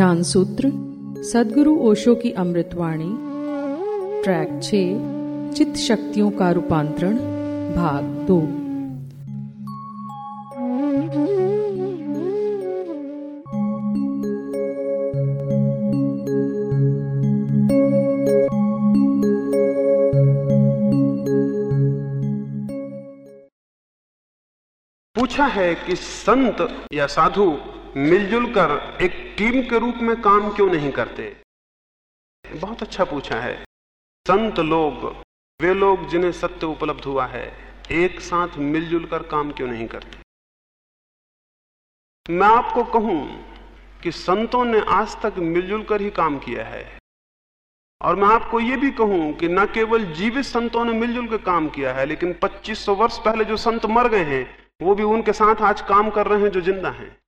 ध्यान सूत्र सदगुरु ओशो की अमृतवाणी ट्रैक 6 चित्त शक्तियों का रूपांतरण, भाग दो। पूछा है कि संत या साधु मिलजुल कर एक टीम के रूप में काम क्यों नहीं करते? बहुत अच्छा पूछा है। संत लोग, वे लोग जिन्हें सत्य उपलब्ध हुआ है, एक साथ मिलजुल कर काम क्यों नहीं करते? मैं आपको कहूँ कि संतों ने आज तक मिलजुल कर ही काम किया है। और मैं आपको यह भी कहूँ कि न केवल जीवित संतों ने मिलजुल कर काम किया है, लेकिन 2500 वर्ष पहले जो संत मर गए हैं, वो भी उनके साथ आज काम कर रहे हैं जो ज़िंदा हैं।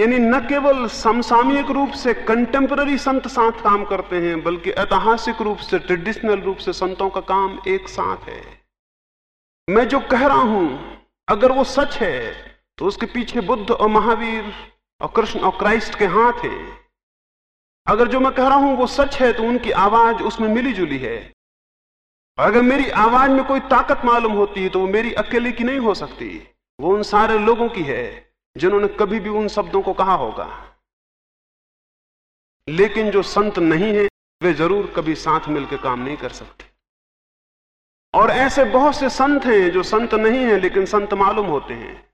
यानी न केवल समसामयिक रूप से कंटेम्पररी संत साथ काम करते हैं, बल्कि ऐतिहासिक रूप से ट्रेडिशनल रूप से संतों का काम एक साथ है। मैं जो कह रहा हूँ, अगर वो सच है तो उसके पीछे बुद्ध और महावीर और कृष्ण और क्राइस्ट के हाथ है। अगर जो मैं कह रहा हूँ वो सच है तो उनकी आवाज़ उसमें मिली जुली है अगर मेरी आवाज़ में कोई ताकत मालूम होती है तो वो मेरी अकेले की नहीं हो सकती। वो उन सारे लोगों की है। जिन्होंने कभी भी उन शब्दों को कहा होगा। लेकिन जो संत नहीं है, वे ज़रूर कभी साथ मिलकर काम नहीं कर सकते। और ऐसे बहुत से संत हैं जो संत नहीं है, लेकिन संत मालूम होते हैं।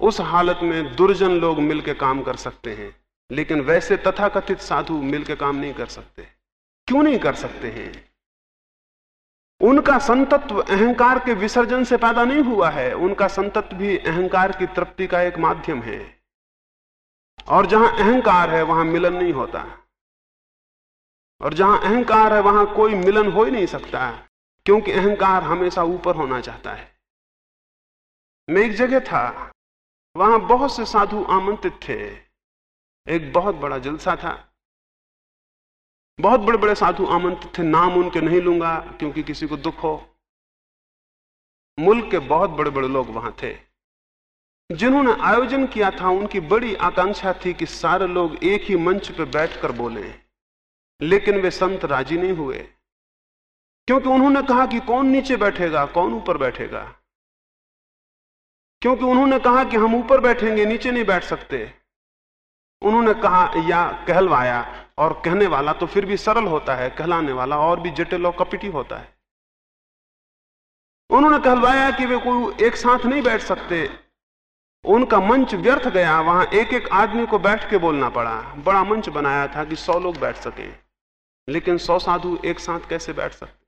उस हालत में दुर्जन लोग मिलकर काम कर सकते हैं, लेकिन वैसे तथाकथित साधु मिलकर काम नहीं कर सकते। क्यों नहीं कर सकते हैं? उनका संतत्व अहंकार के विसर्जन से पैदा नहीं हुआ है। उनका संतत्व भी अहंकार की तृप्ति का एक माध्यम है। और जहाँ अहंकार है, वहाँ मिलन नहीं होता। और जहाँ अहंकार है, वहाँ कोई मिलन हो ही नहीं सकता, क्योंकि अहंकार हमेशा ऊपर होना चाहता है। मैं एक जगह था, वहाँ बहुत से साधु आमंत्रित थे। एक बहुत बड़ा जलसा था। बहुत बड़े बड़े साधु आमंत्रित थे, नाम उनके नहीं लूँगा, क्योंकि किसी को दुख हो। मुल्क के बहुत बड़े बड़े लोग वहाँ थे। जिन्होंने आयोजन किया था, उनकी बड़ी आकांक्षा थी कि सारे लोग एक ही मंच पर बैठकर बोले। लेकिन वे संत राज़ी नहीं हुए। क्योंकि उन्होंने कहा कि कौन नीचे बैठेगा, कौन ऊपर बैठेगा। क्योंकि उन्होंने कहा कि हम ऊपर बैठेंगे, नीचे नहीं बैठ सकते। उन्होंने कहा, या कहलवाया और कहने वाला तो फिर भी सरल होता है, कहलाने वाला और भी जटिल और कपिटी होता है। उन्होंने कहलवाया कि वे कोई एक साथ नहीं बैठ सकते। उनका मंच व्यर्थ गया, वहाँ एक एक आदमी को बैठ के बोलना पड़ा। बड़ा मंच बनाया था कि सौ लोग बैठ सके, लेकिन सौ साधु एक साथ कैसे बैठ सकते?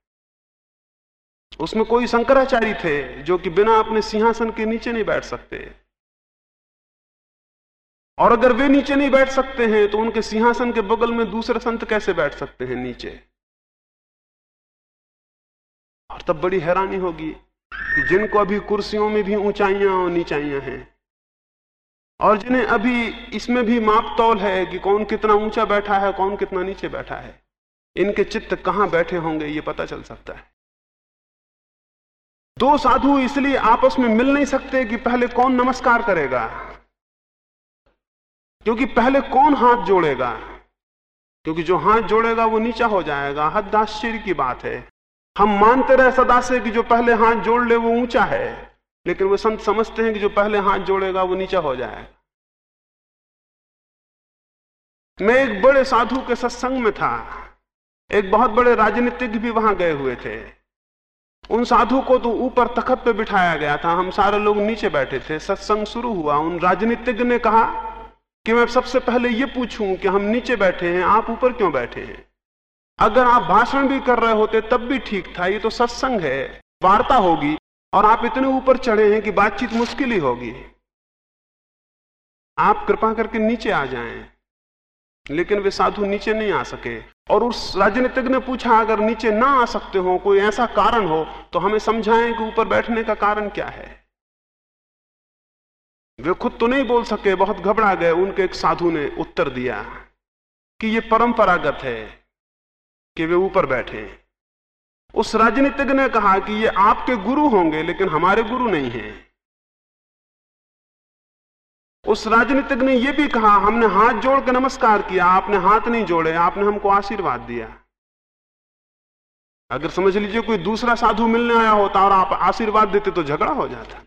उसमें कोई शंकराचार्य थे जो कि बिना अपने सिंहासन के नीचे नहीं बैठ सकते। और अगर वे नीचे नहीं बैठ सकते हैं तो उनके सिंहासन के बगल में दूसरे संत कैसे बैठ सकते हैं नीचे? और तब बड़ी हैरानी होगी कि जिनको अभी कुर्सियों में भी ऊंचाइयाँ और नीचाइयाँ हैं, और जिन्हें अभी इसमें भी माप तौल है कि कौन कितना ऊँचा बैठा है, कौन कितना नीचे बैठा है, इनके चित्त कहाँ बैठे होंगे, ये पता चल सकता है। दो साधु इसलिए आपस में मिल नहीं सकते कि पहले कौन नमस्कार करेगा? क्योंकि पहले कौन हाथ जोड़ेगा? क्योंकि जो हाथ जोड़ेगा, वो नीचा हो जाएगा। हद आश्चर्य की बात है। हम मानते रहे सदा से कि जो पहले हाथ जोड़ ले, वो ऊँचा है। लेकिन वो संत समझते हैं कि जो पहले हाथ जोड़ेगा, वो नीचा हो जाएगा मैं एक बड़े साधु के सत्संग में था। एक बहुत बड़े राजनीतिज्ञ भी वहाँ गए हुए थे। उन साधु को तो ऊपर तखत पे बिठाया गया था। हम सारे लोग नीचे बैठे थे। सत्संग शुरू हुआ। उन राजनीतिज्ञ ने कहा कि मैं सबसे पहले ये पूछूँ कि हम नीचे बैठे हैं, आप ऊपर क्यों बैठे हैं? अगर आप भाषण भी कर रहे होते, तब भी ठीक था, ये तो सत्संग है, वार्ता होगी, और आप इतने ऊपर चढ़े हैं कि बातचीत मुश्किल ही होगी। आप कृपा करके नीचे आ जाएँ, लेकिन वे साधु नीचे नहीं आ सके। और उस राजनीतिक ने पूछा, अगर नीचे ना आ सकते हो, कोई ऐसा कारण हो तो हमें समझाएँ कि ऊपर बैठने का कारण क्या है। वे खुद तो नहीं बोल सके, बहुत घबरा गए। उनके एक साधु ने उत्तर दिया कि ये परंपरागत है कि वे ऊपर बैठे। उस राजनीतिज्ञ ने कहा कि ये आपके गुरु होंगे, लेकिन हमारे गुरु नहीं हैं। उस राजनीतिज्ञ ने यह भी कहा, हमने हाथ जोड़ के नमस्कार किया, आपने हाथ नहीं जोड़े, आपने हमको आशीर्वाद दिया। अगर समझ लीजिए कोई दूसरा साधु मिलने आया होता और आप आशीर्वाद देते तो झगड़ा हो जाता।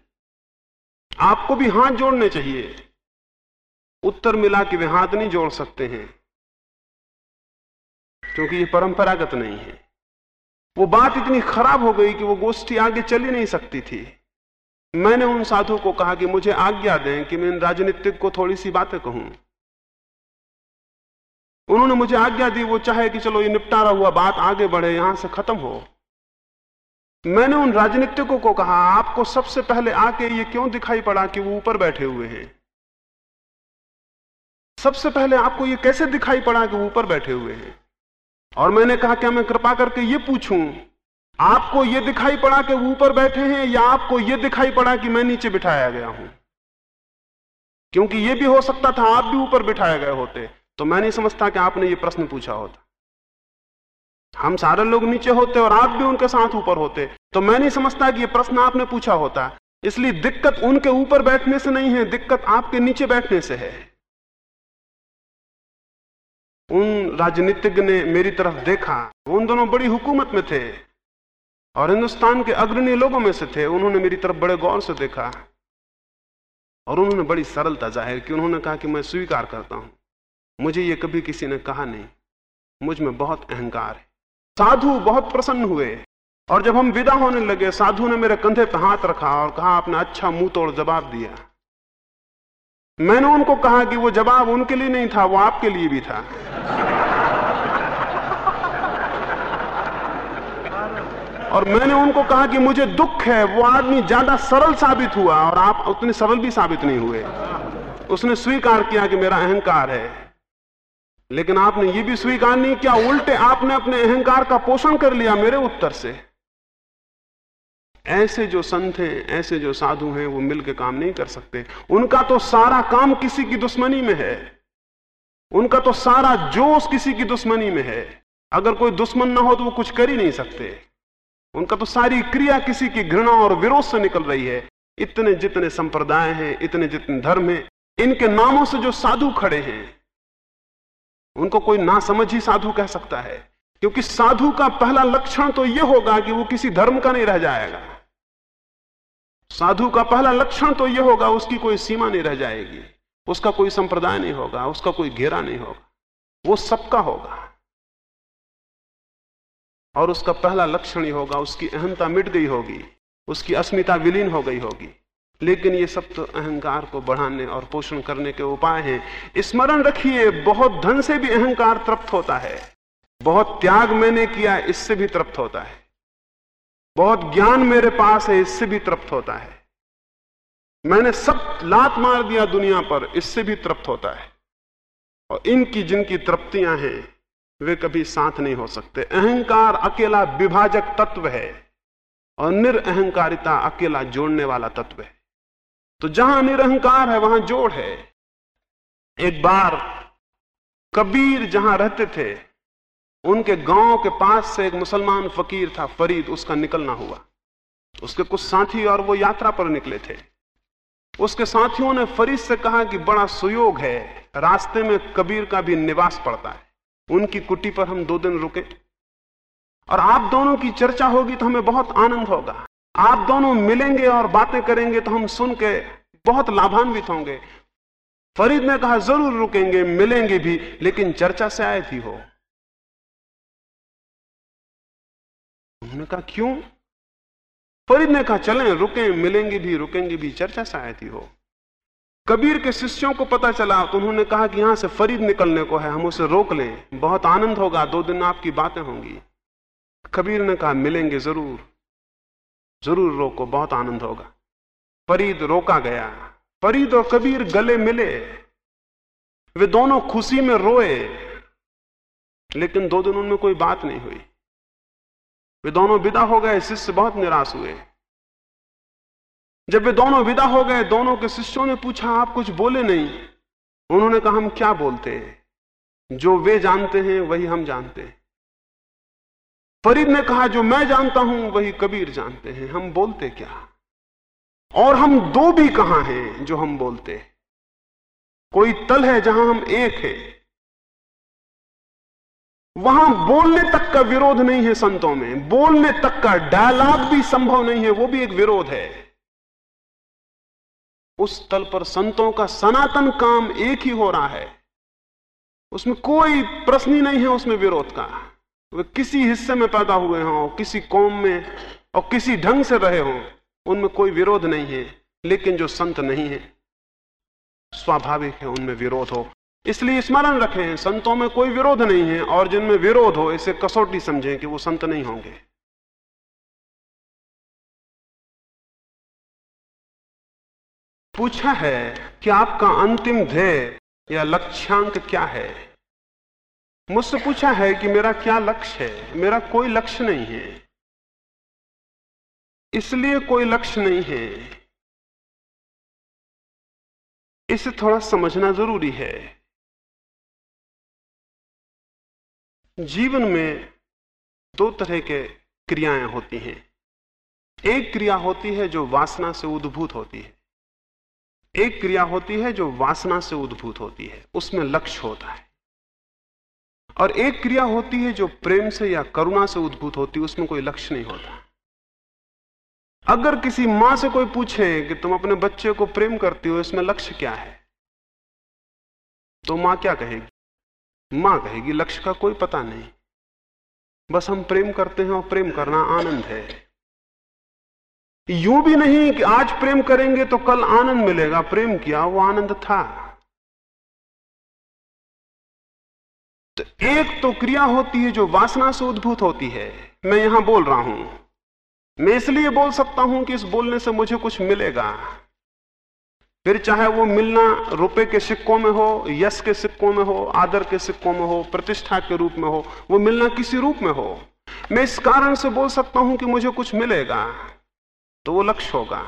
आपको भी हाथ जोड़ने चाहिए। उत्तर मिला कि वे हाथ नहीं जोड़ सकते हैं, क्योंकि ये परंपरागत नहीं है। वो बात इतनी खराब हो गई कि वो गोष्ठी आगे चल ही नहीं सकती थी। मैंने उन साधु को कहा कि मुझे आज्ञा दें कि मैं इन राजनीतिक को थोड़ी सी बातें कहूँ। उन्होंने मुझे आज्ञा दी, वो चाहे कि चलो ये निपटारा हुआ बात आगे बढ़े, यहाँ से खत्म हो। मैंने उन राजनीतिकों को कहा, आपको सबसे पहले आके ये क्यों दिखाई पड़ा कि वो ऊपर बैठे हुए हैं? सबसे पहले आपको ये कैसे दिखाई पड़ा कि वो ऊपर बैठे हुए हैं? और मैंने कहा, क्या मैं कृपा करके ये पूछूँ, आपको यह दिखाई पड़ा कि वो ऊपर बैठे हैं, या आपको यह दिखाई पड़ा कि मैं नीचे बिठाया गया हूँ? क्योंकि यह भी हो सकता था, आप भी ऊपर बिठाए गए होते तो मैं नहीं समझता कि आपने ये प्रश्न पूछा होता। हम सारे लोग नीचे होते और आप भी उनके साथ ऊपर होते। तो मैं नहीं समझता कि ये प्रश्न आपने पूछा होता। इसलिए दिक्कत उनके ऊपर बैठने से नहीं है, दिक्कत आपके नीचे बैठने से है। उन राजनीतिज्ञ ने मेरी तरफ़ देखा। उन दोनों बड़ी हुकूमत में थे और हिंदुस्तान के अग्रणी लोगों में से थे। उन्होंने मेरी तरफ़ बड़े गौर से देखा और उन्होंने बड़ी सरलता ज़ाहिर की। उन्होंने कहा कि मैं स्वीकार करता हूँ। मुझे ये कभी किसी ने कहा नहीं। मुझमें बहुत अहंकार है। साधु बहुत प्रसन्न हुए। और जब हम विदा होने लगे, साधु ने मेरे कंधे पर हाथ रखा और कहा, आपने अच्छा मुँह तोड़ जवाब दिया। मैंने उनको कहा कि वो जवाब उनके लिए नहीं था, वो आपके लिए भी था। और मैंने उनको कहा कि मुझे दुख है, वो आदमी ज़्यादा सरल साबित हुआ और आप उतने सरल भी साबित नहीं हुए। उसने स्वीकार किया कि मेरा अहंकार है। लेकिन आपने ये भी स्वीकार नहीं किया, उल्टे आपने अपने अहंकार का पोषण कर लिया मेरे उत्तर से। ऐसे जो संत हैं, ऐसे जो साधु हैं, वो मिलकर काम नहीं कर सकते। उनका तो सारा काम किसी की दुश्मनी में है। उनका तो सारा जोश किसी की दुश्मनी में है। अगर कोई दुश्मन ना हो तो वो कुछ कर ही नहीं सकते। उनका तो सारी क्रिया किसी की घृणा और विरोध से निकल रही है। इतने जितने संप्रदाय हैं, इतने जितने धर्म हैं, इनके नामों से जो साधु खड़े हैं उनको कोई ना समझ ही साधु कह सकता है। क्योंकि साधु का पहला लक्षण तो यह होगा कि वो किसी धर्म का नहीं रह जाएगा। साधु का पहला लक्षण तो यह होगा, उसकी कोई सीमा नहीं रह जाएगी। उसका कोई संप्रदाय नहीं होगा, उसका कोई घेरा नहीं होगा। वो सबका होगा। और उसका पहला लक्षण ही होगा, उसकी अहंता मिट गई होगी, उसकी अस्मिता विलीन हो गई होगी। लेकिन ये सब तो अहंकार को बढ़ाने और पोषण करने के उपाय हैं। स्मरण रखिए, बहुत धन से भी अहंकार तृप्त होता है। बहुत त्याग मैंने किया, इससे भी तृप्त होता है। बहुत ज्ञान मेरे पास है, इससे भी तृप्त होता है। मैंने सब लात मार दिया दुनिया पर, इससे भी तृप्त होता है। और इनकी जिनकी तृप्तियाँ हैं, वे कभी साथ नहीं हो सकते। अहंकार अकेला विभाजक तत्व है और निरअहकारिता अकेला जोड़ने वाला तत्व है। तो जहाँ निरहंकार है, वहाँ जोड़ है। एक बार कबीर जहाँ रहते थे, उनके गाँव के पास से एक मुसलमान फकीर था, फरीद, उसका निकलना हुआ। उसके कुछ साथी और वो यात्रा पर निकले थे। उसके साथियों ने फरीद से कहा कि बड़ा सुयोग है, रास्ते में कबीर का भी निवास पड़ता है। उनकी कुटी पर हम दो दिन रुके। और आप दोनों की चर्चा होगी तो हमें बहुत आनंद होगा। आप दोनों मिलेंगे और बातें करेंगे तो हम सुन के बहुत लाभान्वित होंगे। फरीद ने कहा, ज़रूर रुकेंगे, मिलेंगे भी, लेकिन चर्चा से आए थी हो। उन्होंने कहा, क्यों? फरीद ने कहा, चलें, रुकें, मिलेंगे भी, रुकेंगे भी, चर्चा से आए थी हो। कबीर के शिष्यों को पता चला तो उन्होंने कहा कि यहाँ से फरीद निकलने को है, हम उसे रोक लें, बहुत आनंद होगा, दो दिन आपकी बातें होंगी। कबीर ने कहा, मिलेंगे ज़रूर। ज़रूर रोको, बहुत आनंद होगा। फरीद रोका गया। फरीद और कबीर गले मिले। वे दोनों खुशी में रोए। लेकिन दो दिन उनमें कोई बात नहीं हुई। वे दोनों विदा हो गए, शिष्य बहुत निराश हुए। जब वे दोनों विदा हो गए, दोनों के शिष्यों ने पूछा, आप कुछ बोले नहीं? उन्होंने कहा, हम क्या बोलते हैं? जो वे जानते हैं, वही हम जानते हैं। फरीद ने कहा, जो मैं जानता हूँ, वही कबीर जानते हैं। हम बोलते क्या? और हम दो भी कहाँ हैं जो हम बोलते? कोई तल है जहाँ हम एक हैं। वहाँ बोलने तक का विरोध नहीं है संतों में। बोलने तक का डायलॉग भी संभव नहीं है, वो भी एक विरोध है। उस तल पर संतों का सनातन काम एक ही हो रहा है। उसमें कोई प्रश्न ही नहीं है, उसमें विरोध का। वे किसी हिस्से में पैदा हुए हों, किसी कौम में और किसी ढंग से रहे हों, उनमें कोई विरोध नहीं है, लेकिन जो संत नहीं है, स्वाभाविक है उनमें विरोध हो। इसलिए स्मरण रखें, संतों में कोई विरोध नहीं है और जिनमें विरोध हो, इसे कसौटी समझें कि वो संत नहीं होंगे। पूछा है कि आपका अंतिम ध्येय या लक्ष्यांक क्या है? मुझसे पूछा है कि मेरा क्या लक्ष्य है? मेरा कोई लक्ष्य नहीं है। इसलिए कोई लक्ष्य नहीं है। इसे थोड़ा समझना ज़रूरी है। जीवन में दो तरह के क्रियाएँ होती हैं। एक क्रिया होती है जो वासना से उद्भूत होती है। एक क्रिया होती है जो वासना से उद्भूत होती है। उसमें लक्ष्य होता है। और एक क्रिया होती है जो प्रेम से या करुणा से उद्भूत होती है, उसमें कोई लक्ष्य नहीं होता। अगर किसी माँ से कोई पूछे कि तुम अपने बच्चे को प्रेम करती हो, इसमें लक्ष्य क्या है? तो माँ क्या कहेगी? माँ कहेगी, लक्ष्य का कोई पता नहीं। बस हम प्रेम करते हैं और प्रेम करना आनंद है। यूँ भी नहीं कि आज प्रेम करेंगे तो कल आनंद मिलेगा। प्रेम किया, वो आनंद था। एक तो क्रिया होती है जो वासना से उद्भूत होती है। मैं यहाँ बोल रहा हूँ। मैं इसलिए बोल सकता हूँ कि इस बोलने से मुझे कुछ मिलेगा। फिर चाहे वो मिलना रुपए के सिक्कों में हो, यश के सिक्कों में हो, आदर के सिक्कों में हो, प्रतिष्ठा के रूप में हो, वो मिलना किसी रूप में हो। मैं इस कारण से बोल सकता हूँ कि मुझे कुछ मिलेगा। तो वो लक्ष्य होगा।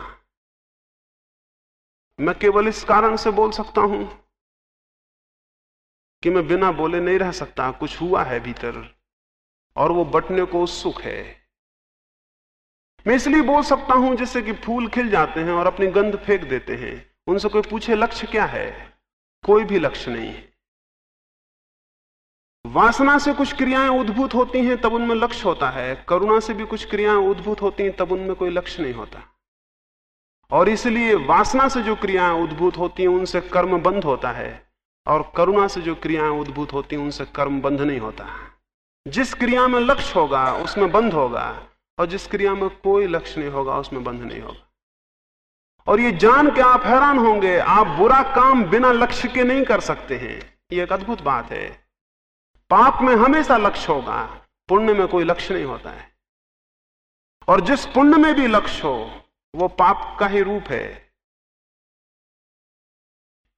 मैं केवल इस कारण से बोल सकता हूँ कि मैं बिना बोले नहीं रह सकता, कुछ हुआ है भीतर, और वो बटने को उत्सुक है। मैं इसलिए बोल सकता हूँ जैसे कि फूल खिल जाते हैं और अपनी गंध फेंक देते हैं। उनसे कोई पूछे, लक्ष्य क्या है? कोई भी लक्ष्य नहीं है। वासना से कुछ क्रियाएँ उद्भूत होती हैं, तब उनमें लक्ष्य होता है। करुणा से भी कुछ क्रियाएँ उद्भूत होती हैं, तब उनमें कोई लक्ष्य नहीं होता। और इसलिए वासना से जो क्रियाएँ उद्भूत होती हैं, उनसे कर्म बंद होता है। और करुणा से जो क्रियाएँ उद्भूत होती हैं, उनसे कर्म बंध नहीं होता। जिस क्रिया में लक्ष्य होगा, उसमें बंध होगा, और जिस क्रिया में कोई लक्ष्य नहीं होगा, उसमें बंध नहीं होगा। और ये जान के आप हैरान होंगे, आप बुरा काम बिना लक्ष्य के नहीं कर सकते हैं। ये एक अद्भुत बात है। पाप में हमेशा लक्ष्य होगा, पुण्य में कोई लक्ष्य नहीं होता है। और जिस पुण्य में भी लक्ष्य हो, वो पाप का ही रूप है।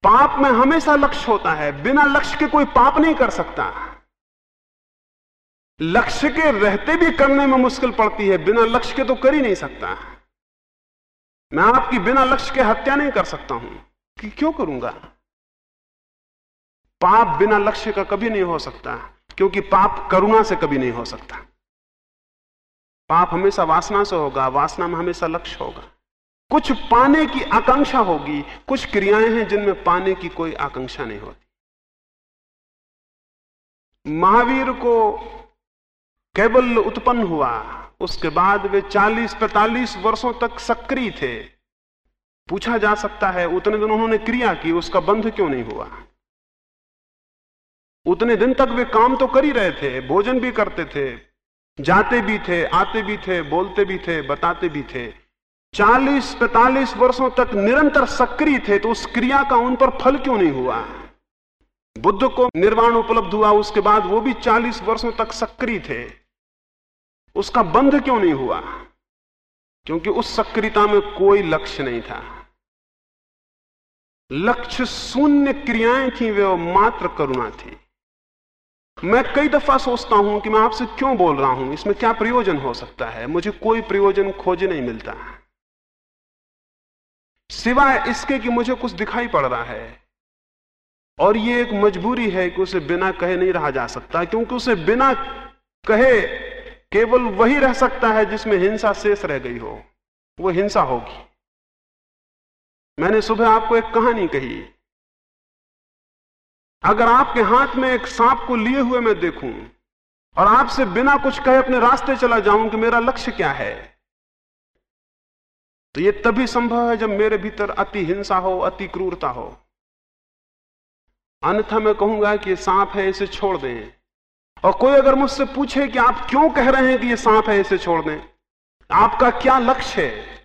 पाप में हमेशा लक्ष्य होता है, बिना लक्ष्य के कोई पाप नहीं कर सकता। लक्ष्य के रहते भी करने में मुश्किल पड़ती है, बिना लक्ष्य के तो कर ही नहीं सकता। मैं आपकी बिना लक्ष्य के हत्या नहीं कर सकता हूँ। कि क्यों करूँगा? पाप बिना लक्ष्य का कभी नहीं हो सकता, क्योंकि पाप करुणा से कभी नहीं हो सकता। पाप हमेशा वासना से होगा, वासना में हमेशा लक्ष्य होगा। कुछ पाने की आकांक्षा होगी। कुछ क्रियाएँ हैं जिनमें पाने की कोई आकांक्षा नहीं होती। महावीर को केवल उत्पन्न हुआ, उसके बाद वे 40-45 वर्षों तक सक्रिय थे। पूछा जा सकता है, उतने दिन उन्होंने क्रिया की, उसका बंध क्यों नहीं हुआ? उतने दिन तक वे काम तो कर ही रहे थे, भोजन भी करते थे, जाते भी थे, आते भी थे, बोलते भी थे, बताते भी थे। 40-45 वर्षों तक निरंतर सक्रिय थे तो उस क्रिया का उन पर फल क्यों नहीं हुआ? बुद्ध को निर्वाण उपलब्ध हुआ, उसके बाद वो भी 40 वर्षों तक सक्रिय थे। उसका बंध क्यों नहीं हुआ? क्योंकि उस सक्रियता में कोई लक्ष्य नहीं था। लक्ष्य शून्य क्रियाएँ थी, वे मात्र करुणा थी। मैं कई दफ़ा सोचता हूँ कि मैं आपसे क्यों बोल रहा हूँ? इसमें क्या प्रयोजन हो सकता है? मुझे कोई प्रयोजन खोज नहीं मिलता। सिवाय इसके कि मुझे कुछ दिखाई पड़ रहा है। और ये एक मजबूरी है कि उसे बिना कहे नहीं रहा जा सकता, क्योंकि उसे बिना कहे केवल वही रह सकता है जिसमें हिंसा शेष रह गई हो। वो हिंसा होगी। मैंने सुबह आपको एक कहानी कही। अगर आपके हाथ में एक सांप को लिए हुए मैं देखूँ, और आपसे बिना कुछ कहे अपने रास्ते चला जाऊँ कि मेरा लक्ष्य क्या है तो यह तभी संभव है जब मेरे भीतर अति हिंसा हो, अति क्रूरता हो। अन्यथा मैं कहूँगा कि यह सांप है, इसे छोड़ दें। और कोई अगर मुझसे पूछे कि आप क्यों कह रहे हैं कि ये सांप है, इसे छोड़ दें, आपका क्या लक्ष्य है?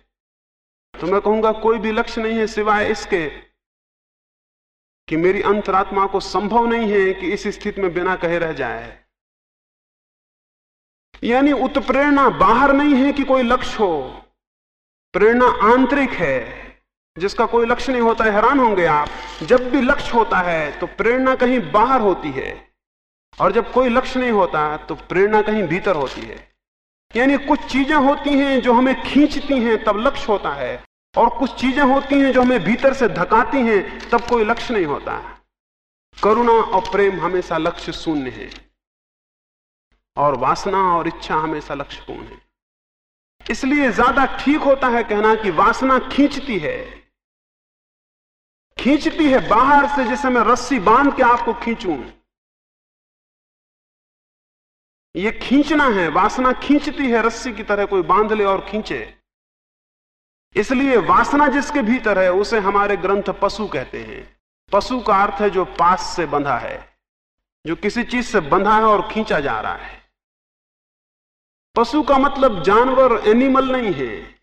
तो मैं कहूँगा कोई भी लक्ष्य नहीं है सिवाय इसके कि मेरी अंतरात्मा को संभव नहीं है कि इस स्थिति में बिना कहे रह जाए। यानी उत्प्रेरणा बाहर नहीं है कि कोई लक्ष्य हो। प्रेरणा आंतरिक है, जिसका कोई लक्ष्य नहीं होता है हैरान होंगे आप। जब भी लक्ष्य होता है तो प्रेरणा कहीं बाहर होती है। और जब कोई लक्ष्य नहीं होता तो प्रेरणा कहीं भीतर होती है। यानी कुछ चीज़ें होती हैं जो हमें खींचती हैं, तब लक्ष्य होता है। और कुछ चीज़ें होती हैं जो हमें भीतर से धकाती हैं, तब कोई लक्ष्य नहीं होता। करुणा और प्रेम हमेशा लक्ष्य शून्य है। और वासना और इच्छा हमेशा लक्ष्यपूर्ण है। इसलिए ज़्यादा ठीक होता है कहना कि वासना खींचती है। खींचती है बाहर से जैसे मैं रस्सी बाँध के आपको खींचूं। ये खींचना है, वासना खींचती है रस्सी की तरह कोई बाँध ले और खींचे। इसलिए वासना जिसके भीतर है, उसे हमारे ग्रंथ पशु कहते हैं। पशु का अर्थ है जो पास से बंधा है, जो किसी चीज़ से बंधा है और खींचा जा रहा है। पशु का मतलब जानवर एनिमल नहीं है।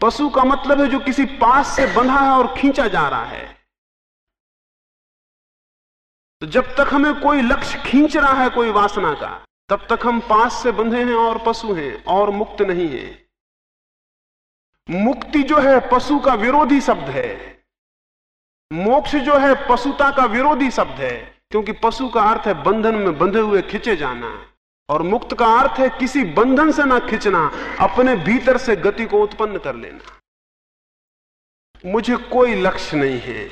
पशु का मतलब है जो किसी पास से बंधा है और खींचा जा रहा है। तो जब तक हमें कोई लक्ष्य खींच रहा है, कोई वासना का, तब तक हम पास से बंधे हैं और पशु हैं और मुक्त नहीं है। मुक्ति जो है पशु का विरोधी शब्द है। मोक्ष जो है पशुता का विरोधी शब्द है, क्योंकि पशु का अर्थ है बंधन में बंधे हुए खिंचे जाना। और मुक्त का अर्थ है किसी बंधन से ना खिंचना, अपने भीतर से गति को उत्पन्न कर लेना। मुझे कोई लक्ष्य नहीं है।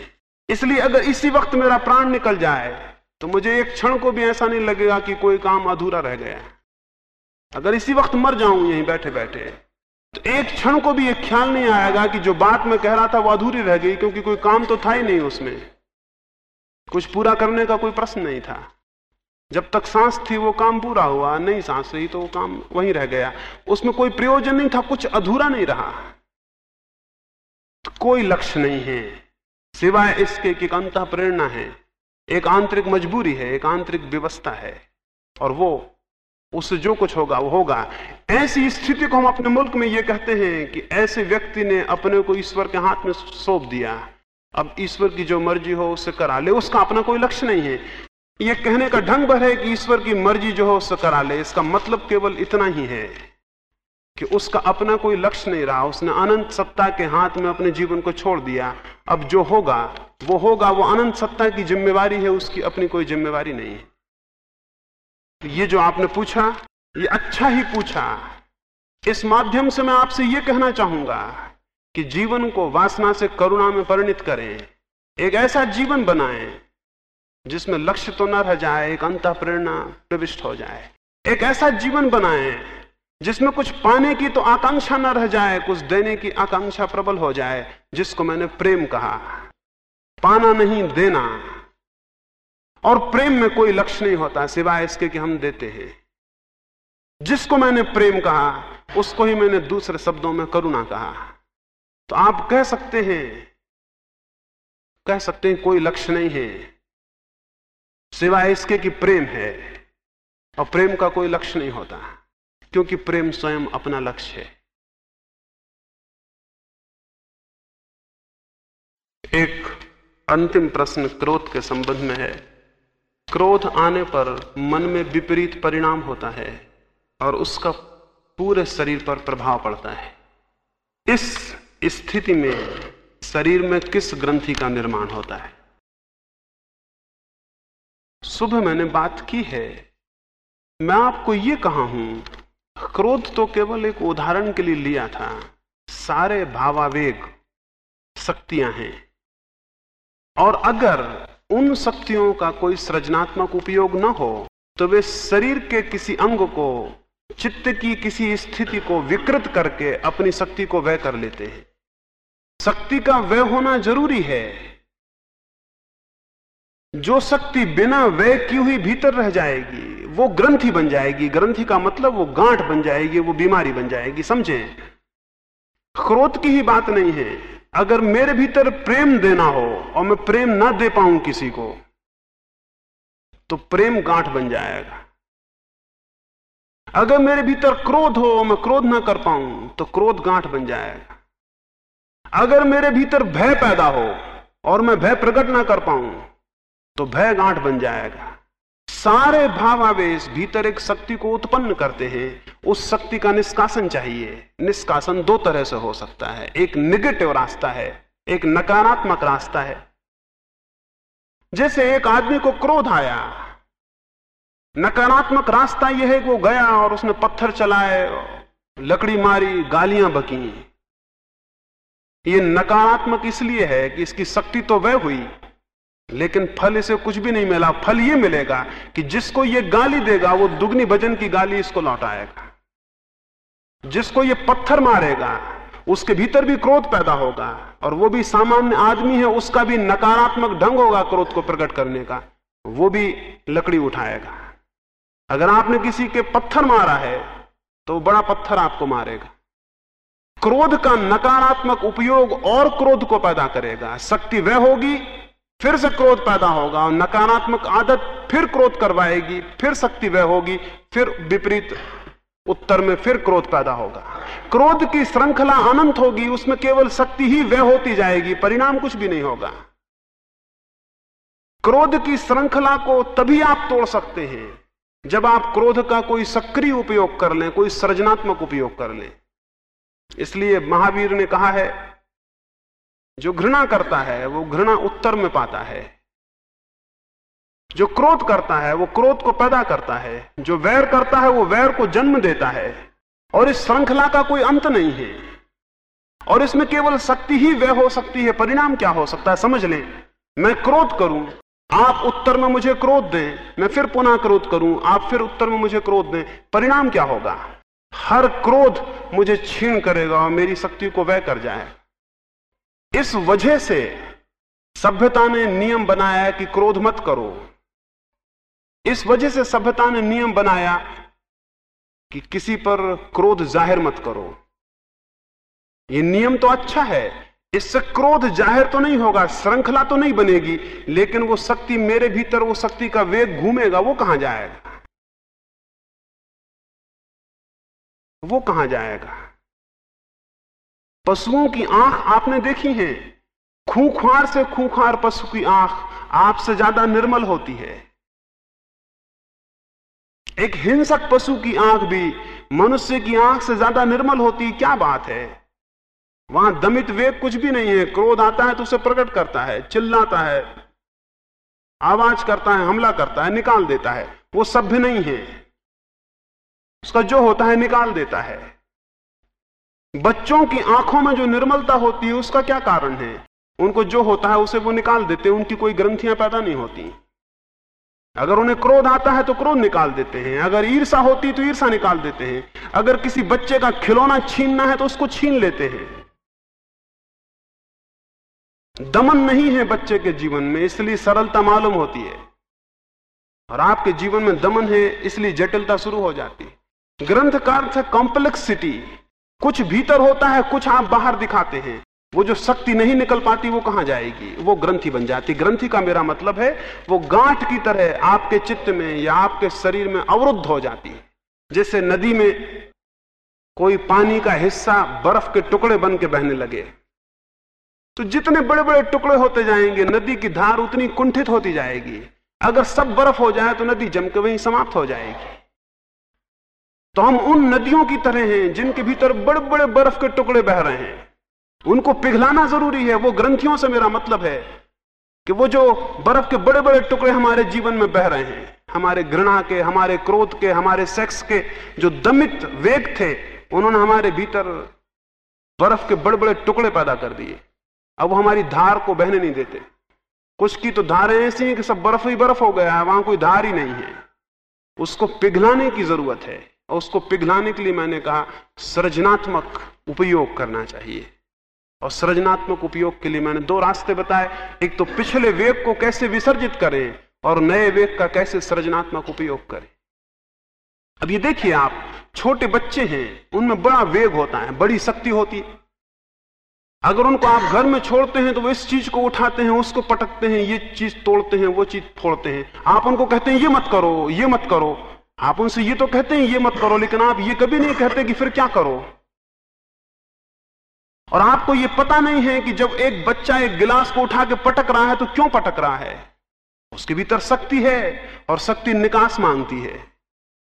इसलिए अगर इसी वक्त मेरा प्राण निकल जाए तो मुझे एक क्षण को भी ऐसा नहीं लगेगा कि कोई काम अधूरा रह गया। अगर इसी वक्त मर जाऊँ यहीं बैठे बैठे तो एक क्षण को भी यह ख्याल नहीं आएगा कि जो बात मैं कह रहा था वो अधूरी रह गई, क्योंकि कोई काम तो था ही नहीं उसमें। कुछ पूरा करने का कोई प्रश्न नहीं था। जब तक सांस थी, वो काम पूरा हुआ, नहीं सांस रही तो वो काम वहीं रह गया। उसमें कोई प्रयोजन नहीं था, कुछ अधूरा नहीं रहा। कोई लक्ष्य नहीं है। सिवाय इसके कि अंत प्रेरणा है, एक आंतरिक मजबूरी है, एक आंतरिक व्यवस्था है। और वो उससे जो कुछ होगा, वो होगा। ऐसी स्थिति को हम अपने मुल्क में ये कहते हैं कि ऐसे व्यक्ति ने अपने को ईश्वर के हाथ में सौंप दिया। अब ईश्वर की जो मर्ज़ी हो उससे करा ले, उसका अपना कोई लक्ष्य नहीं है। ये कहने का ढंग भर है कि ईश्वर की मर्ज़ी जो हो उससे करा ले। इसका मतलब केवल इतना ही है कि उसका अपना कोई लक्ष्य नहीं रहा। उसने अनंत सत्ता के हाथ में अपने जीवन को छोड़ दिया। अब जो होगा, वो होगा, वो अनंत सत्ता की जिम्मेवारी है, उसकी अपनी कोई जिम्मेवारी नहीं है। ये जो आपने पूछा, ये अच्छा ही पूछा। इस माध्यम से मैं आपसे ये कहना चाहूँगा कि जीवन को वासना से करुणा में परिणित करें। एक ऐसा जीवन बनाएँ जिसमें लक्ष्य तो न रह जाए, एक अंत प्रेरणा प्रविष्ट हो जाए। एक ऐसा जीवन बनाए, जिसमें कुछ पाने की तो आकांक्षा न रह जाए, कुछ देने की आकांक्षा प्रबल हो जाए, जिसको मैंने प्रेम कहा। पाना नहीं, देना। और प्रेम में कोई लक्ष्य नहीं होता, सिवाय इसके कि हम देते हैं। जिसको मैंने प्रेम कहा, उसको ही मैंने दूसरे शब्दों में करुणा कहा। तो आप कह सकते हैं, कह सकते हैं कोई लक्ष्य नहीं है। सिवाय इसके कि प्रेम है। और प्रेम का कोई लक्ष्य नहीं होता, क्योंकि प्रेम स्वयं अपना लक्ष्य है। एक अंतिम प्रश्न क्रोध के संबंध में है। क्रोध आने पर मन में विपरीत परिणाम होता है और उसका पूरे शरीर पर प्रभाव पड़ता है। इस स्थिति में शरीर में किस ग्रंथि का निर्माण होता है? सुबह मैंने बात की है। मैं आपको यह कहा हूँ, क्रोध तो केवल एक उदाहरण के लिए लिया था। सारे भावावेग शक्तियाँ हैं। और अगर उन शक्तियों का कोई सृजनात्मक उपयोग न हो तो वे शरीर के किसी अंग को, चित्त की किसी स्थिति को विकृत करके अपनी शक्ति को व्यय कर लेते हैं। शक्ति का व्यय होना ज़रूरी है। जो शक्ति बिना व्यय की हुई भीतर रह जाएगी, वो ग्रंथि बन जाएगी। ग्रंथि का मतलब वो गांठ बन जाएगी, वो बीमारी बन जाएगी। समझे? क्रोध की ही बात नहीं है। अगर मेरे भीतर प्रेम देना हो और मैं प्रेम ना दे पाऊँ किसी को तो प्रेम गांठ बन जाएगा। अगर मेरे भीतर क्रोध हो और मैं क्रोध ना कर पाऊँ तो क्रोध गांठ बन जाएगा। अगर मेरे भीतर भय पैदा हो और मैं भय प्रकट ना कर पाऊँ तो भय गांठ बन जाएगा। सारे भावावेश भीतर एक शक्ति को उत्पन्न करते हैं। उस शक्ति का निष्कासन चाहिए। निष्कासन दो तरह से हो सकता है। एक निगेटिव रास्ता है, एक नकारात्मक रास्ता है। जैसे एक आदमी को क्रोध आया। नकारात्मक रास्ता यह है कि वो गया और उसने पत्थर चलाए, लकड़ी मारी, गालियाँ बकी। ये नकारात्मक इसलिए है कि इसकी शक्ति तो वह हुई लेकिन फल इसे कुछ भी नहीं मिला। फल ये मिलेगा कि जिसको ये गाली देगा, वो दुगनी भजन की गाली इसको लौटाएगा। जिसको ये पत्थर मारेगा, उसके भीतर भी क्रोध पैदा होगा और वो भी सामान्य आदमी है, उसका भी नकारात्मक ढंग होगा क्रोध को प्रकट करने का। वो भी लकड़ी उठाएगा। अगर आपने किसी के पत्थर मारा है तो बड़ा पत्थर आपको मारेगा। क्रोध का नकारात्मक उपयोग और क्रोध को पैदा करेगा। शक्ति वह होगी फिर से क्रोध पैदा होगा और नकारात्मक आदत फिर क्रोध करवाएगी, फिर शक्ति वह होगी, फिर विपरीत उत्तर में फिर क्रोध पैदा होगा। क्रोध की श्रृंखला अनंत होगी, उसमें केवल शक्ति ही वह होती जाएगी, परिणाम कुछ भी नहीं होगा। क्रोध की श्रृंखला को तभी आप तोड़ सकते हैं, जब आप क्रोध का कोई सक्रिय उपयोग कर लें, कोई सृजनात्मक उपयोग कर लें। इसलिए महावीर ने कहा है, जो घृणा करता है, वो घृणा उत्तर में पाता है। जो क्रोध करता है, वो क्रोध को पैदा करता है। जो वैर करता है, वो वैर को जन्म देता है। और इस श्रृंखला का कोई अंत नहीं है। और इसमें केवल शक्ति ही वह हो सकती है। परिणाम क्या हो सकता है, समझ लें। मैं क्रोध करूँ, आप उत्तर में मुझे क्रोध दें। मैं फिर पुनः क्रोध करूँ, आप फिर उत्तर में मुझे क्रोध दें। परिणाम क्या होगा? हर क्रोध मुझे छीण करेगा और मेरी शक्ति को वह कर जाए। इस वजह से सभ्यता ने नियम बनाया कि क्रोध मत करो। इस वजह से सभ्यता ने नियम बनाया कि किसी पर क्रोध ज़ाहिर मत करो। ये नियम तो अच्छा है। इससे क्रोध ज़ाहिर तो नहीं होगा, श्रृंखला तो नहीं बनेगी, लेकिन वो शक्ति मेरे भीतर, वो शक्ति का वेग घूमेगा, वो कहाँ जाएगा? वो कहाँ जाएगा? पशुओं की आँख आपने देखी है? खूंखार से खूखार पशु की आँख आपसे ज़्यादा निर्मल होती है। एक हिंसक पशु की आँख भी मनुष्य की आँख से ज़्यादा निर्मल होती, क्या बात है? वहाँ दमित वेग कुछ भी नहीं है, क्रोध आता है तो उसे प्रकट करता है, चिल्लाता है, आवाज़ करता है, हमला करता है, निकाल देता है, वो सभ्य नहीं है। उसका जो होता है निकाल देता है। बच्चों की आँखों में जो निर्मलता होती है, उसका क्या कारण है? उनको जो होता है उसे वो निकाल देते हैं, उनकी कोई ग्रंथियाँ पैदा नहीं होती। अगर उन्हें क्रोध आता है तो क्रोध निकाल देते हैं, अगर ईर्षा होती तो ईर्षा निकाल देते हैं, अगर किसी बच्चे का खिलौना छीनना है तो उसको छीन लेते हैं। दमन नहीं है बच्चे के जीवन में, इसलिए सरलता मालूम होती है। और आपके जीवन में दमन है, इसलिए जटिलता शुरू हो जाती है। ग्रंथ का अर्थ कॉम्प्लेक्सिटी कुछ भीतर होता है, कुछ आप बाहर दिखाते हैं। वो जो शक्ति नहीं निकल पाती, वो कहाँ जाएगी? वो ग्रंथि बन जाती। ग्रंथि का मेरा मतलब है, वो गांठ की तरह आपके चित्त में या आपके शरीर में अवरुद्ध हो जाती है। जैसे नदी में कोई पानी का हिस्सा बर्फ़ के टुकड़े बन के बहने लगे। तो जितने बड़े बड़े टुकड़े होते जाएँगे, नदी की धार उतनी कुंठित होती जाएगी। अगर सब बर्फ़ हो जाए तो नदी जम के वहीं समाप्त हो जाएगी। तो हम उन नदियों की तरह हैं, जिनके भीतर बड़े बड़े बर्फ़ के टुकड़े बह रहे हैं। उनको पिघलाना ज़रूरी है, वो ग्रंथियों से मेरा मतलब है कि वो जो बर्फ़ के बड़े बड़े टुकड़े हमारे जीवन में बह रहे हैं, हमारे घृणा के, हमारे क्रोध के, हमारे सेक्स के जो दमित वेग थे, उन्होंने हमारे भीतर बर्फ़ के बड़े बड़े टुकड़े पैदा कर दिए। अब वो हमारी धार को बहने नहीं देते। कुछ की तो धारें ऐसी हैं कि सब बर्फ़ ही बर्फ़ हो गया है, वहाँ कोई धार ही नहीं है। उसको पिघलाने की ज़रूरत है, और उसको पिघलाने के लिए मैंने कहा, सृजनात्मक उपयोग करना चाहिए। और सृजनात्मक उपयोग के लिए मैंने दो रास्ते बताए। एक तो पिछले वेग को कैसे विसर्जित करें और नए वेग का कैसे सृजनात्मक उपयोग करें। अब ये देखिए आप, छोटे बच्चे हैं, उनमें बड़ा वेग होता है, बड़ी शक्ति होती है। अगर उनको आप घर में छोड़ते हैं तो वो इस चीज़ को उठाते हैं, उसको पटकते हैं, ये चीज़ तोड़ते हैं, वो चीज़ फोड़ते हैं। आप उनको कहते हैं, ये मत करो, ये मत करो। आप उनसे ये तो कहते हैं, ये मत करो, लेकिन आप ये कभी नहीं कहते कि फिर क्या करो। और आपको यह पता नहीं है कि जब एक बच्चा एक गिलास को उठा के पटक रहा है तो क्यों पटक रहा है? उसके भीतर शक्ति है और शक्ति निकास मांगती है।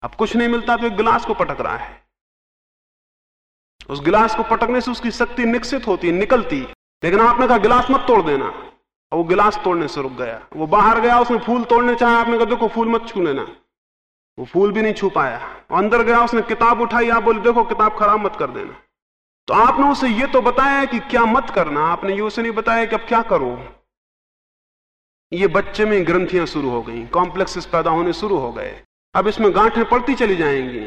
अब कुछ नहीं मिलता तो एक गिलास को पटक रहा है। उस गिलास को पटकने से उसकी शक्ति निकसित होती है, निकलती। लेकिन आपने कहा, गिलास मत तोड़ देना। और वो गिलास तोड़ने से रुक गया। वो बाहर गया, उसने फूल तोड़ने चाहे, आपने कहा, देखो, फूल मत छू लेना। वो फूल भी नहीं छू पाया। अंदर गया, उसने किताब उठाई, आप बोले, देखो, किताब खराब मत कर देना। तो आपने उसे ये तो बताया कि क्या मत करना। आपने ये उसे नहीं बताया कि अब क्या करो? ये बच्चे में ग्रंथियाँ शुरू हो गई कॉम्प्लेक्सेस पैदा होने शुरू हो गए। अब इसमें गांठें पड़ती चली जाएँगी।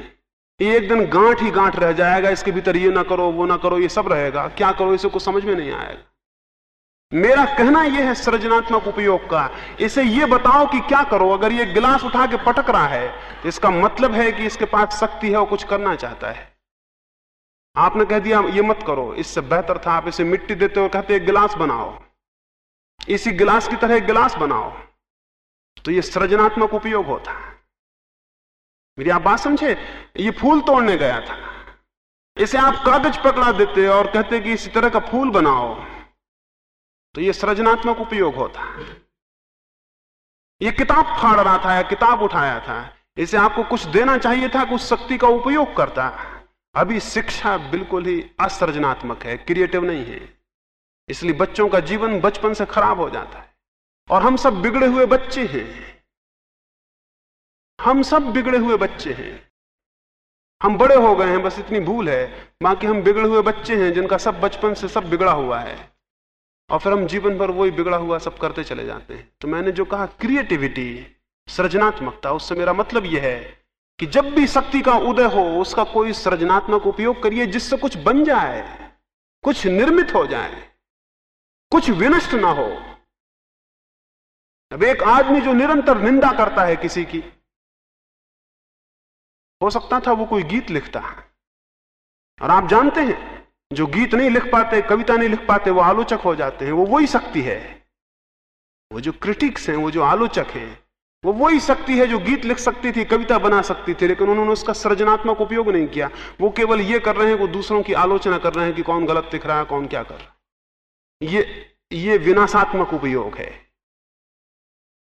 ये एक दिन गांठ ही गांठ रह जाएगा, इसके भीतर ये ना करो, वो ना करो, ये सब रहेगा। क्या करो, इसे कुछ समझ में नहीं आएगा मेरा कहना यह है सृजनात्मक उपयोग का। इसे ये बताओ कि क्या करो, अगर ये गिलास उठा के पटक रहा है तो इसका मतलब है कि इसके पास शक्ति है और कुछ करना चाहता है। आपने कह दिया, ये मत करो, इससे बेहतर था, आप इसे मिट्टी देते हो, कहते गिलास बनाओ। इसी गिलास की तरह गिलास बनाओ। तो ये सृजनात्मक उपयोग होता है। मेरी आप बात समझे? ये फूल तोड़ने गया था। इसे आप कागज़ पकड़ा देते और कहते कि इसी तरह का फूल बनाओ। तो ये सृजनात्मक उपयोग होता ये किताब फाड़ रहा था, या किताब उठाया था। इसे आपको कुछ देना चाहिए था, कुछ शक्ति का उपयोग करता अभी शिक्षा बिल्कुल ही असृजनात्मक है, क्रिएटिव नहीं है। इसलिए बच्चों का जीवन बचपन से खराब हो जाता है। और हम सब बिगड़े हुए बच्चे हैं। हम सब बिगड़े हुए बच्चे हैं। हम बड़े हो गए हैं, बस इतनी भूल है। बाकी हम बिगड़े हुए बच्चे हैं, जिनका सब बचपन से सब बिगड़ा हुआ है। और फिर हम जीवन भर वही बिगड़ा हुआ सब करते चले जाते हैं। तो मैंने जो कहा, क्रिएटिविटी, सृजनात्मकता, उससे मेरा मतलब यह है कि जब भी शक्ति का उदय हो, उसका कोई सृजनात्मक उपयोग करिए जिससे कुछ बन जाए, कुछ निर्मित हो जाए, कुछ विनष्ट ना हो। अब एक आदमी जो निरंतर निंदा करता है किसी की, हो सकता था वो कोई गीत लिखता है। और आप जानते हैं, जो गीत नहीं लिख पाते, कविता नहीं लिख पाते, वो आलोचक हो जाते हैं, वो वही शक्ति है। वो जो क्रिटिक्स हैं, वो जो आलोचक हैं वो वही शक्ति है जो गीत लिख सकती थी, कविता बना सकती थी, लेकिन उन्होंने उसका सृजनात्मक उपयोग नहीं किया। वो केवल ये कर रहे हैं वो दूसरों की आलोचना कर रहे हैं कि कौन गलत दिख रहा है, कौन क्या कर रहा है। ये ये विनाशात्मक उपयोग है।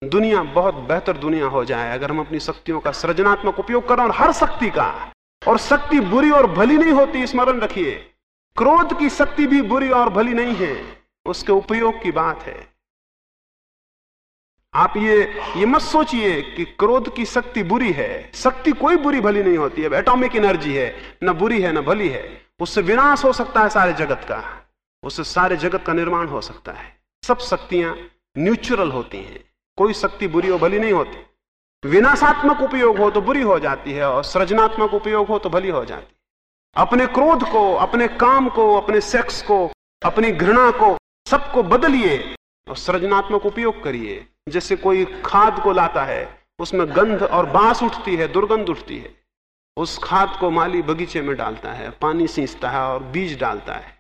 दुनिया, बहुत बेहतर दुनिया हो जाए अगर हम अपनी शक्तियों का सृजनात्मक उपयोग करें और हर शक्ति का। और शक्ति बुरी और भली नहीं होती, स्मरण रखिए। क्रोध की शक्ति भी बुरी और भली नहीं है। उसके उपयोग की बात है। आप ये ये मत सोचिए कि क्रोध की शक्ति बुरी है। शक्ति कोई बुरी भली नहीं होती है। एटॉमिक एनर्जी है। न बुरी है, ना भली है। उससे विनाश हो सकता है सारे जगत का। उससे सारे जगत का निर्माण हो सकता है। सब शक्तियाँ न्यूचुरल होती हैं। कोई शक्ति बुरी और भली नहीं होती। विनाशात्मक उपयोग हो तो बुरी हो जाती है और सृजनात्मक उपयोग हो तो भली हो जाती है। अपने क्रोध को, अपने काम को, अपने सेक्स को, अपनी घृणा को सबको बदलिए। और सृजनात्मक उपयोग करिए। जैसे कोई खाद को लाता है, उसमें गंध और बाँस उठती है, दुर्गंध उठती है। उस खाद को माली बगीचे में डालता है, पानी सींचता है और बीज डालता है।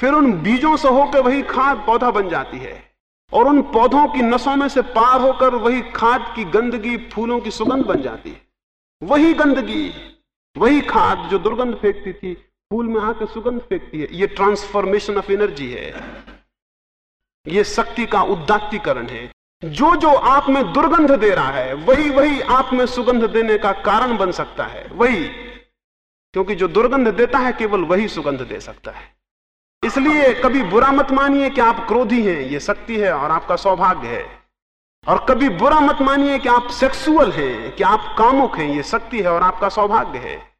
फिर उन बीजों से होकर वही खाद पौधा बन जाती है। और उन पौधों की नसों में से पार होकर वही खाद की गंदगी फूलों की सुगंध बन जाती है। वही गंदगी, वही खाद जो दुर्गंध फेंकती थी, फूल में आकर सुगंध फेंकती है। ये ट्रांसफॉर्मेशन ऑफ़ एनर्जी है। ये शक्ति का उदात्तीकरण है। जो जो आप में दुर्गंध दे रहा है वही वही आप में सुगंध देने का कारण बन सकता है। वही। क्योंकि जो दुर्गंध देता है, केवल वही सुगंध दे सकता है। इसलिए कभी बुरा मत मानिए कि आप क्रोधी हैं, ये शक्ति है और आपका सौभाग्य है। और कभी बुरा मत मानिए कि आप सेक्सुअल हैं, कि आप कामुक हैं, ये शक्ति है और आपका सौभाग्य है।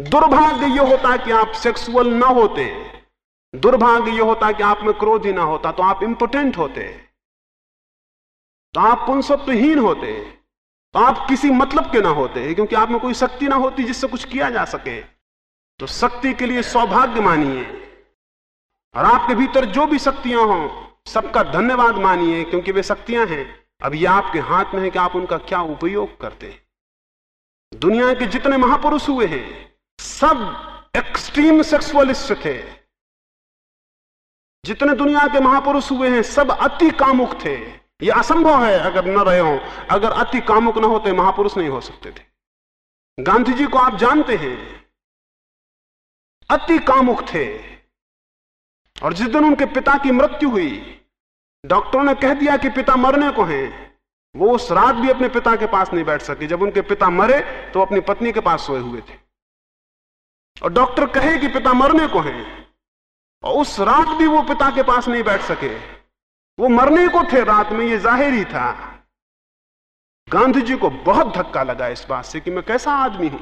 दुर्भाग्य यह होता कि आप सेक्सुअल ना होते। दुर्भाग्य यह होता कि आप में क्रोध ही ना होता तो आप इंपोर्टेंट होते। तो आप पुंसत्वहीन होते तो आप किसी मतलब के ना होते, क्योंकि आप में कोई शक्ति ना होती जिससे कुछ किया जा सके। तो शक्ति के लिए सौभाग्य मानिए। और आपके भीतर जो भी शक्तियाँ हों, सबका धन्यवाद मानिए, क्योंकि वे शक्तियाँ हैं। अब ये आपके हाथ में है कि आप उनका क्या उपयोग करते। हैं दुनिया के जितने महापुरुष हुए हैं, सब एक्सट्रीम सेक्सुअलिस्ट थे। जितने दुनिया के महापुरुष हुए हैं, सब अति कामुक थे। यह असंभव है, अगर न रहे हो, अगर अति कामुक न होते, महापुरुष नहीं हो सकते थे। गांधी जी को आप जानते हैं, अति कामुक थे। और जिस दिन उनके पिता की मृत्यु हुई, डॉक्टरों ने कह दिया कि पिता मरने को हैं, वो उस रात भी अपने पिता के पास नहीं बैठ सके। जब उनके पिता मरे तो अपनी पत्नी के पास सोए हुए थे। और डॉक्टर कहे कि पिता मरने को हैं और उस रात भी वो पिता के पास नहीं बैठ सके। वो मरने को थे रात में, ये ज़ाहिर ही था। गांधी जी को बहुत धक्का लगा इस बात से कि मैं कैसा आदमी हूँ।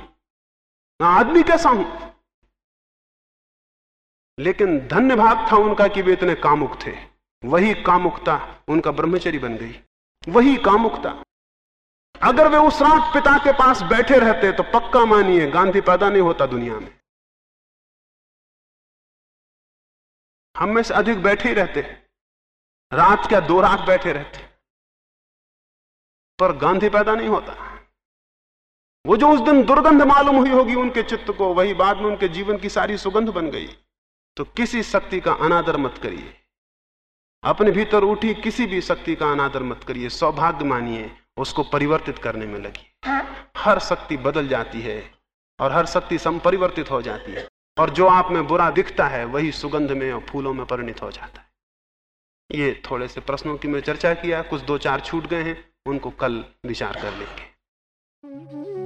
मैं आदमी कैसा हूँ? लेकिन धन्य भाग था उनका कि वे इतने कामुक थे। वही कामुकता उनका ब्रह्मचरी बन गई। वही कामुकता। अगर वे उस रात पिता के पास बैठे रहते तो पक्का मानिए गांधी पैदा नहीं होता दुनिया में। हम में से अधिक बैठे ही रहते रात क्या दो रात बैठे रहते पर गांधी पैदा नहीं होता। वो जो उस दिन दुर्गंध मालूम हुई होगी उनके चित्त को वही बाद में उनके जीवन की सारी सुगंध बन गई। तो किसी शक्ति का अनादर मत करिए। अपने भीतर उठी किसी भी शक्ति का अनादर मत करिए। सौभाग्य मानिए उसको परिवर्तित करने में लगी। हर शक्ति बदल जाती है और हर शक्ति संपरिवर्तित हो जाती है। और जो आप में बुरा दिखता है, वही सुगंध में और फूलों में परिणित हो जाता है। ये थोड़े से प्रश्नों की मैं चर्चा किया, कुछ दो चार छूट गए हैं, उनको कल विचार कर लेंगे।